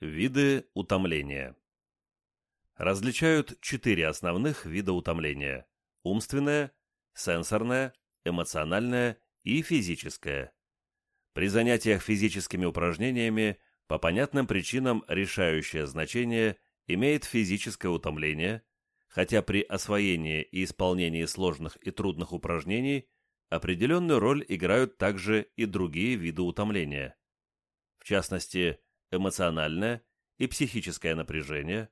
Виды утомления. Различают четыре основных вида утомления – умственное, сенсорное, эмоциональное и физическое. При занятиях физическими упражнениями по понятным причинам решающее значение имеет физическое утомление, хотя при освоении и исполнении сложных и трудных упражнений определенную роль играют также и другие виды утомления. В частности, эмоциональное и психическое напряжение,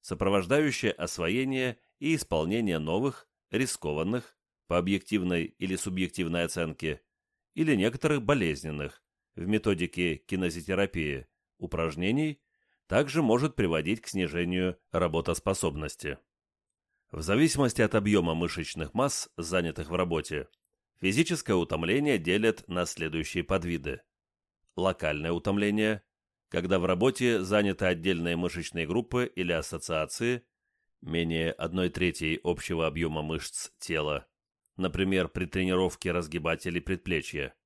сопровождающее освоение и исполнение новых, рискованных, по объективной или субъективной оценке, или некоторых болезненных, в методике кинезитерапии, упражнений, также может приводить к снижению работоспособности. В зависимости от объема мышечных масс, занятых в работе, физическое утомление делят на следующие подвиды. Локальное утомление, когда в работе заняты отдельные мышечные группы или ассоциации, менее 1 трети общего объема мышц тела, например, при тренировке разгибателей предплечья.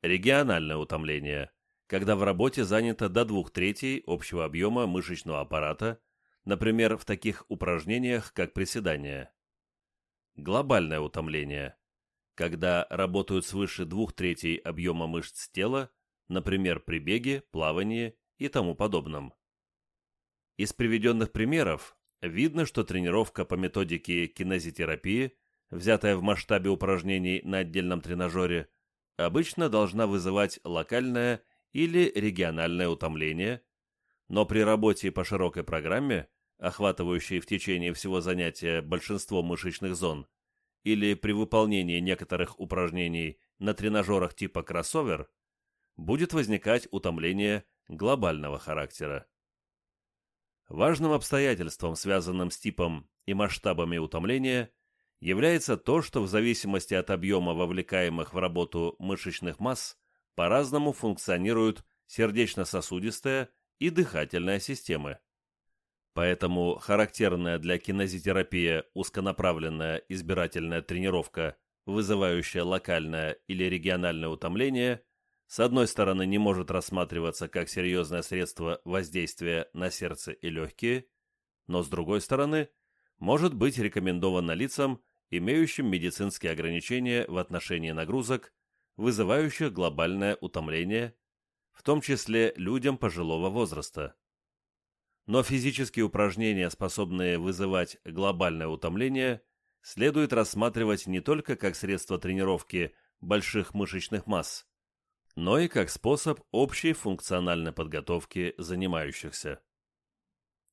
Региональное утомление, когда в работе занято до 2 третей общего объема мышечного аппарата, например, в таких упражнениях, как приседания. Глобальное утомление, когда работают свыше 2 третей объема мышц тела, например, при беге, плавании и тому подобном. Из приведенных примеров видно, что тренировка по методике кинезитерапии, взятая в масштабе упражнений на отдельном тренажере, обычно должна вызывать локальное или региональное утомление, но при работе по широкой программе, охватывающей в течение всего занятия большинство мышечных зон, или при выполнении некоторых упражнений на тренажерах типа кроссовер, будет возникать утомление глобального характера. Важным обстоятельством, связанным с типом и масштабами утомления, является то, что в зависимости от объема вовлекаемых в работу мышечных масс по-разному функционируют сердечно-сосудистая и дыхательная системы. Поэтому характерная для кинезитерапии узконаправленная избирательная тренировка, вызывающая локальное или региональное утомление, с одной стороны не может рассматриваться как серьезное средство воздействия на сердце и легкие, но с другой стороны может быть рекомендовано лицам, имеющим медицинские ограничения в отношении нагрузок, вызывающих глобальное утомление, в том числе людям пожилого возраста. Но физические упражнения, способные вызывать глобальное утомление, следует рассматривать не только как средство тренировки больших мышечных масс, но и как способ общей функциональной подготовки занимающихся.